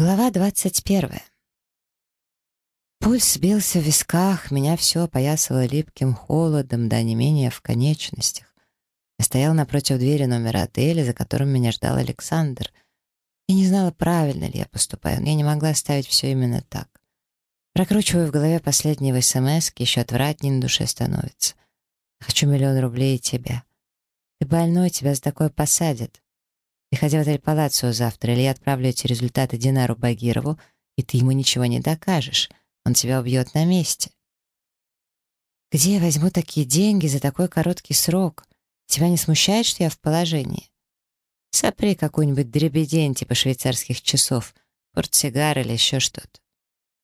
Глава двадцать первая. Пульс сбился в висках, меня все опоясывало липким холодом, да не менее в конечностях. Я стоял напротив двери номера отеля, за которым меня ждал Александр. Я не знала, правильно ли я поступаю, но я не могла оставить все именно так. Прокручиваю в голове последнего СМС, еще отвратнее на душе становится. Хочу миллион рублей и тебя. Ты больной, тебя за такое посадят. Приходи в отель Палацио завтра, или я отправлю эти результаты Динару Багирову, и ты ему ничего не докажешь. Он тебя убьет на месте. Где я возьму такие деньги за такой короткий срок? Тебя не смущает, что я в положении? Сопри какую-нибудь дребедень типа швейцарских часов, портсигар или еще что-то.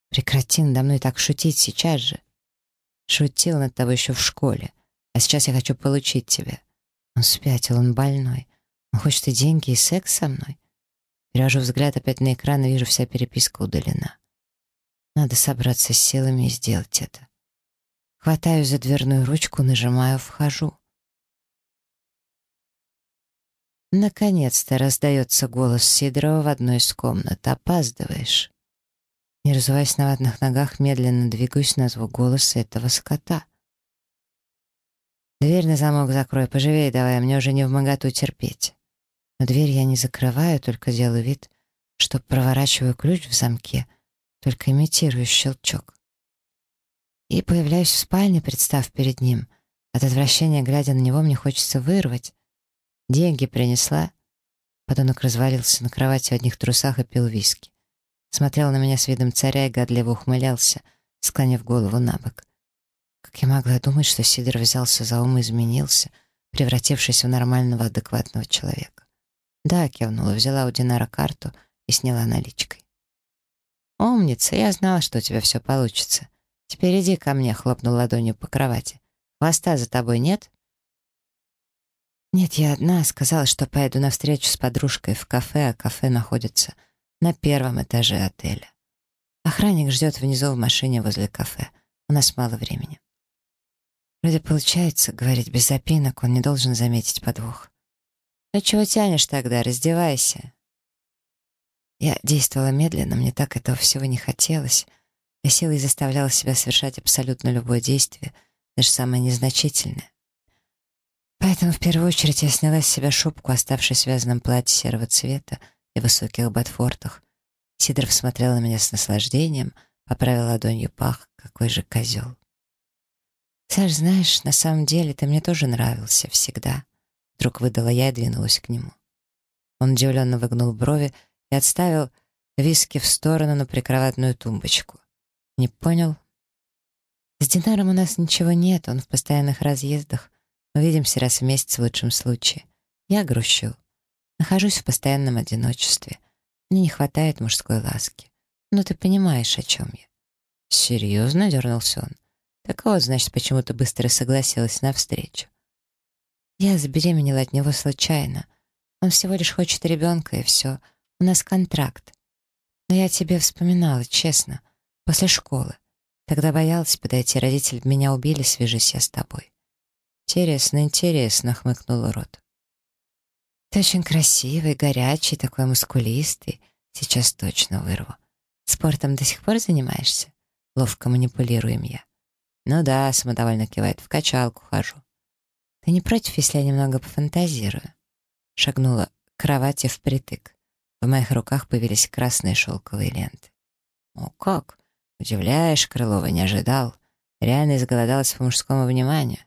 Прекрати надо мной так шутить сейчас же. Шутил над тобой еще в школе, а сейчас я хочу получить тебя. Он спятил, он больной. Он хочет и деньги, и секс со мной. Перевожу взгляд опять на экран и вижу, вся переписка удалена. Надо собраться с силами и сделать это. Хватаю за дверную ручку, нажимаю «Вхожу». Наконец-то раздается голос Сидорова в одной из комнат. «Опаздываешь». Не разуваясь на ватных ногах, медленно двигаюсь на звук голоса этого скота. «Дверь на замок закрой, поживей давай, мне уже не в моготу терпеть». Но дверь я не закрываю, только делаю вид, что проворачиваю ключ в замке, только имитирую щелчок. И появляюсь в спальне, представ перед ним. От отвращения, глядя на него, мне хочется вырвать. Деньги принесла. Подонок развалился на кровати в одних трусах и пил виски. Смотрел на меня с видом царя и гадливо ухмылялся, склонив голову на бок. Как я могла думать, что Сидор взялся за ум и изменился, превратившись в нормального, адекватного человека? «Да», — кивнула, взяла у Динара карту и сняла наличкой. «Умница, я знала, что у тебя все получится. Теперь иди ко мне», — хлопнул ладонью по кровати. «Хвоста за тобой нет?» «Нет, я одна. Сказала, что поеду на встречу с подружкой в кафе, а кафе находится на первом этаже отеля. Охранник ждет внизу в машине возле кафе. У нас мало времени». Вроде получается говорить без запинок, он не должен заметить подвох. «Ну чего тянешь тогда? Раздевайся!» Я действовала медленно, мне так этого всего не хотелось. Я силой заставляла себя совершать абсолютно любое действие, даже самое незначительное. Поэтому в первую очередь я сняла с себя шубку, оставшись в связанном платье серого цвета и высоких ботфортах. Сидоров смотрел на меня с наслаждением, поправил ладонью пах, какой же козел. «Саш, знаешь, на самом деле ты мне тоже нравился всегда. Вдруг выдала я и двинулась к нему. Он удивленно выгнул брови и отставил виски в сторону на прикроватную тумбочку. «Не понял?» «С Динаром у нас ничего нет, он в постоянных разъездах. Увидимся раз в месяц в лучшем случае. Я грущу. Нахожусь в постоянном одиночестве. Мне не хватает мужской ласки. Но ты понимаешь, о чем я». «Серьезно?» — дернулся он. «Так вот, значит, почему ты быстро согласилась на встречу. Я забеременела от него случайно. Он всего лишь хочет ребенка, и все. У нас контракт. Но я тебе вспоминала, честно, после школы. Тогда боялась подойти, родители меня убили, свяжись я с тобой. Интересно, интересно, хмыкнул Рот. Ты очень красивый, горячий, такой мускулистый. Сейчас точно вырву. Спортом до сих пор занимаешься? Ловко манипулируем я. Ну да, самодовольно кивает, в качалку хожу. «Ты не против, если я немного пофантазирую?» Шагнула к кровати впритык. В моих руках появились красные шелковые ленты. «О, как! Удивляешь, Крылова, не ожидал. Реально изголодалась по мужскому вниманию.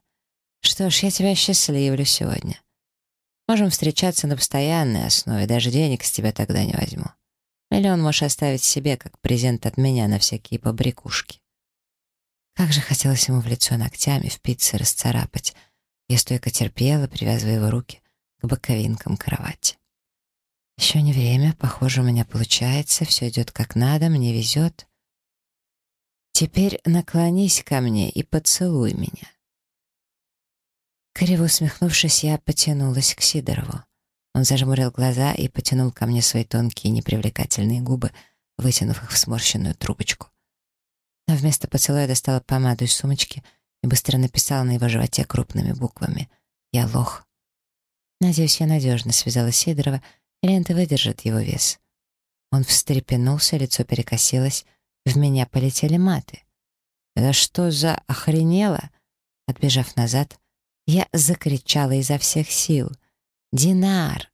Что ж, я тебя счастливлю сегодня. Можем встречаться на постоянной основе, даже денег с тебя тогда не возьму. Миллион можешь оставить себе, как презент от меня на всякие побрякушки». Как же хотелось ему в лицо ногтями впиться и расцарапать, я стойко терпела, привязывая его руки к боковинкам кровати. Еще не время, похоже, у меня получается, все идет как надо, мне везет. Теперь наклонись ко мне и поцелуй меня. Криво усмехнувшись, я потянулась к Сидорову. Он зажмурил глаза и потянул ко мне свои тонкие непривлекательные губы, вытянув их в сморщенную трубочку. Но вместо поцелуя достала помаду из сумочки — и быстро написала на его животе крупными буквами «Я лох». Надеюсь, я надежно связала Сидорова, и ленты выдержат его вес. Он встрепенулся, лицо перекосилось, в меня полетели маты. «Это что за охренело?» Отбежав назад, я закричала изо всех сил. «Динар!